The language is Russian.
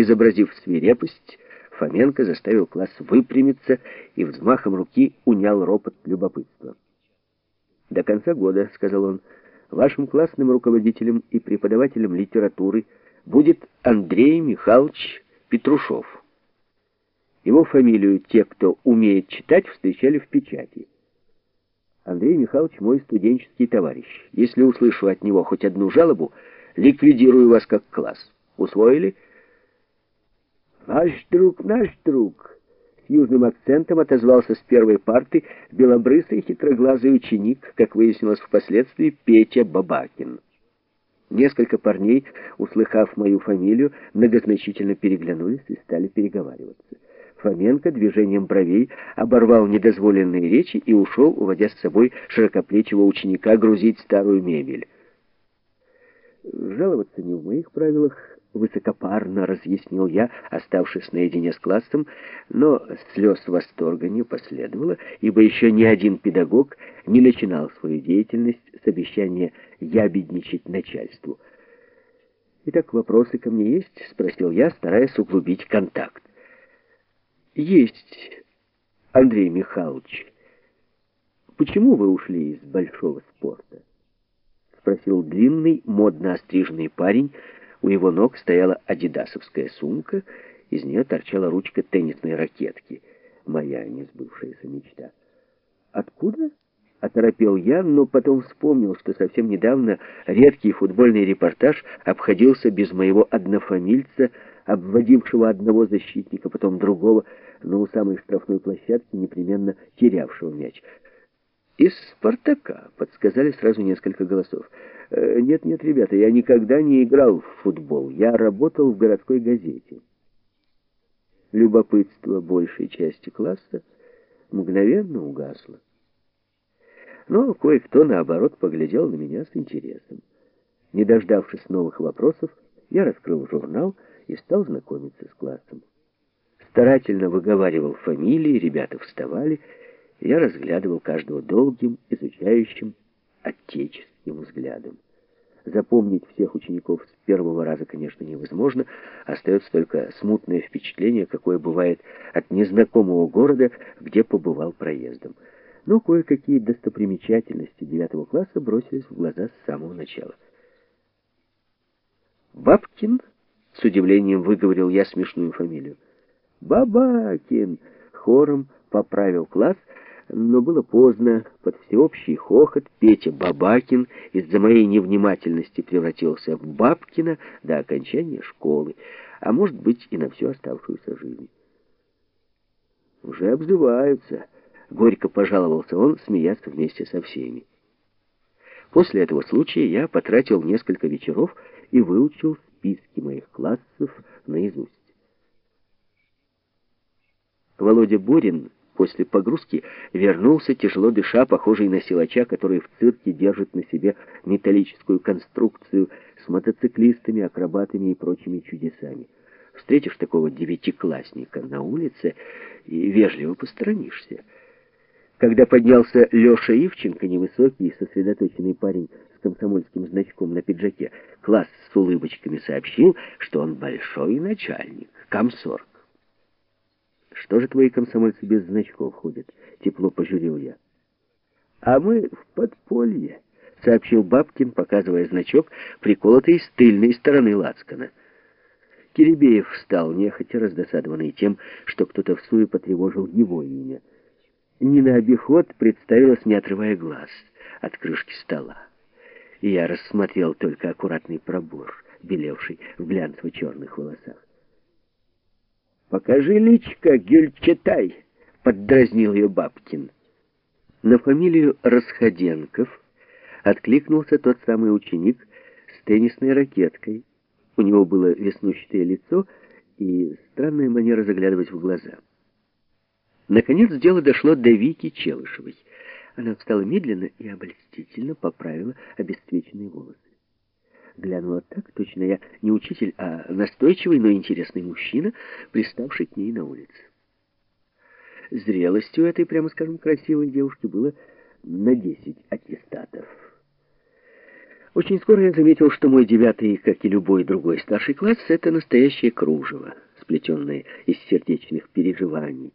Изобразив свирепость, Фоменко заставил класс выпрямиться и взмахом руки унял ропот любопытства. «До конца года», — сказал он, — «вашим классным руководителем и преподавателем литературы будет Андрей Михайлович Петрушев. Его фамилию те, кто умеет читать, встречали в печати. Андрей Михайлович мой студенческий товарищ. Если услышу от него хоть одну жалобу, ликвидирую вас как класс. Усвоили?» «Наш друг, наш друг!» С южным акцентом отозвался с первой парты белобрысый хитроглазый ученик, как выяснилось впоследствии, Петя Бабакин. Несколько парней, услыхав мою фамилию, многозначительно переглянулись и стали переговариваться. Фоменко движением бровей оборвал недозволенные речи и ушел, уводя с собой широкоплечего ученика грузить старую мебель. Жаловаться не в моих правилах, высокопарно разъяснил я, оставшись наедине с классом, но слез восторга не последовало, ибо еще ни один педагог не начинал свою деятельность с обещания ябедничать начальству. «Итак, вопросы ко мне есть?» — спросил я, стараясь углубить контакт. «Есть, Андрей Михайлович. Почему вы ушли из большого спорта?» — спросил длинный, модно остриженный парень, у его ног стояла адидасовская сумка, из нее торчала ручка теннисной ракетки. Моя несбывшаяся мечта. «Откуда?» — оторопел я, но потом вспомнил, что совсем недавно редкий футбольный репортаж обходился без моего однофамильца, обводившего одного защитника, потом другого, но у самой штрафной площадки непременно терявшего мяч. «Из «Спартака», — подсказали сразу несколько голосов. «Нет-нет, ребята, я никогда не играл в футбол. Я работал в городской газете». Любопытство большей части класса мгновенно угасло. Но кое-кто, наоборот, поглядел на меня с интересом. Не дождавшись новых вопросов, я раскрыл журнал и стал знакомиться с классом. Старательно выговаривал фамилии, ребята вставали, я разглядывал каждого долгим, изучающим, отеческим взглядом. Запомнить всех учеников с первого раза, конечно, невозможно. Остается только смутное впечатление, какое бывает от незнакомого города, где побывал проездом. Но кое-какие достопримечательности девятого класса бросились в глаза с самого начала. «Бабкин?» — с удивлением выговорил я смешную фамилию. «Бабакин!» — хором поправил класс — но было поздно. Под всеобщий хохот Петя Бабакин из-за моей невнимательности превратился в Бабкина до окончания школы, а может быть и на всю оставшуюся жизнь. «Уже обзываются», — горько пожаловался он, смеясь вместе со всеми. После этого случая я потратил несколько вечеров и выучил списки моих классов наизусть. Володя Борин после погрузки вернулся, тяжело дыша, похожий на силача, который в цирке держит на себе металлическую конструкцию с мотоциклистами, акробатами и прочими чудесами. Встретишь такого девятиклассника на улице и вежливо посторонишься. Когда поднялся Леша Ивченко, невысокий и сосредоточенный парень с комсомольским значком на пиджаке, класс с улыбочками сообщил, что он большой начальник, комсорг. Что же твои комсомольцы без значков ходят? Тепло пожурил я. А мы в подполье, сообщил Бабкин, показывая значок, приколотый с тыльной стороны лацкана. Киребеев встал, нехотя раздосадованный тем, что кто-то в суе потревожил его имя. Не на обиход представилась, не отрывая глаз от крышки стола. И я рассмотрел только аккуратный пробор, белевший в глянцево-черных волосах. «Покажи личка, Гюльчатай!» — поддразнил ее Бабкин. На фамилию Расходенков откликнулся тот самый ученик с теннисной ракеткой. У него было веснущатое лицо и странная манера заглядывать в глаза. Наконец дело дошло до Вики Челышевой. Она встала медленно и обольстительно поправила обесцвеченные волосы глянула так, точно я не учитель, а настойчивый, но интересный мужчина, приставший к ней на улице. Зрелостью этой, прямо скажем, красивой девушки было на десять аттестатов. Очень скоро я заметил, что мой девятый, как и любой другой старший класс, это настоящее кружево, сплетенное из сердечных переживаний,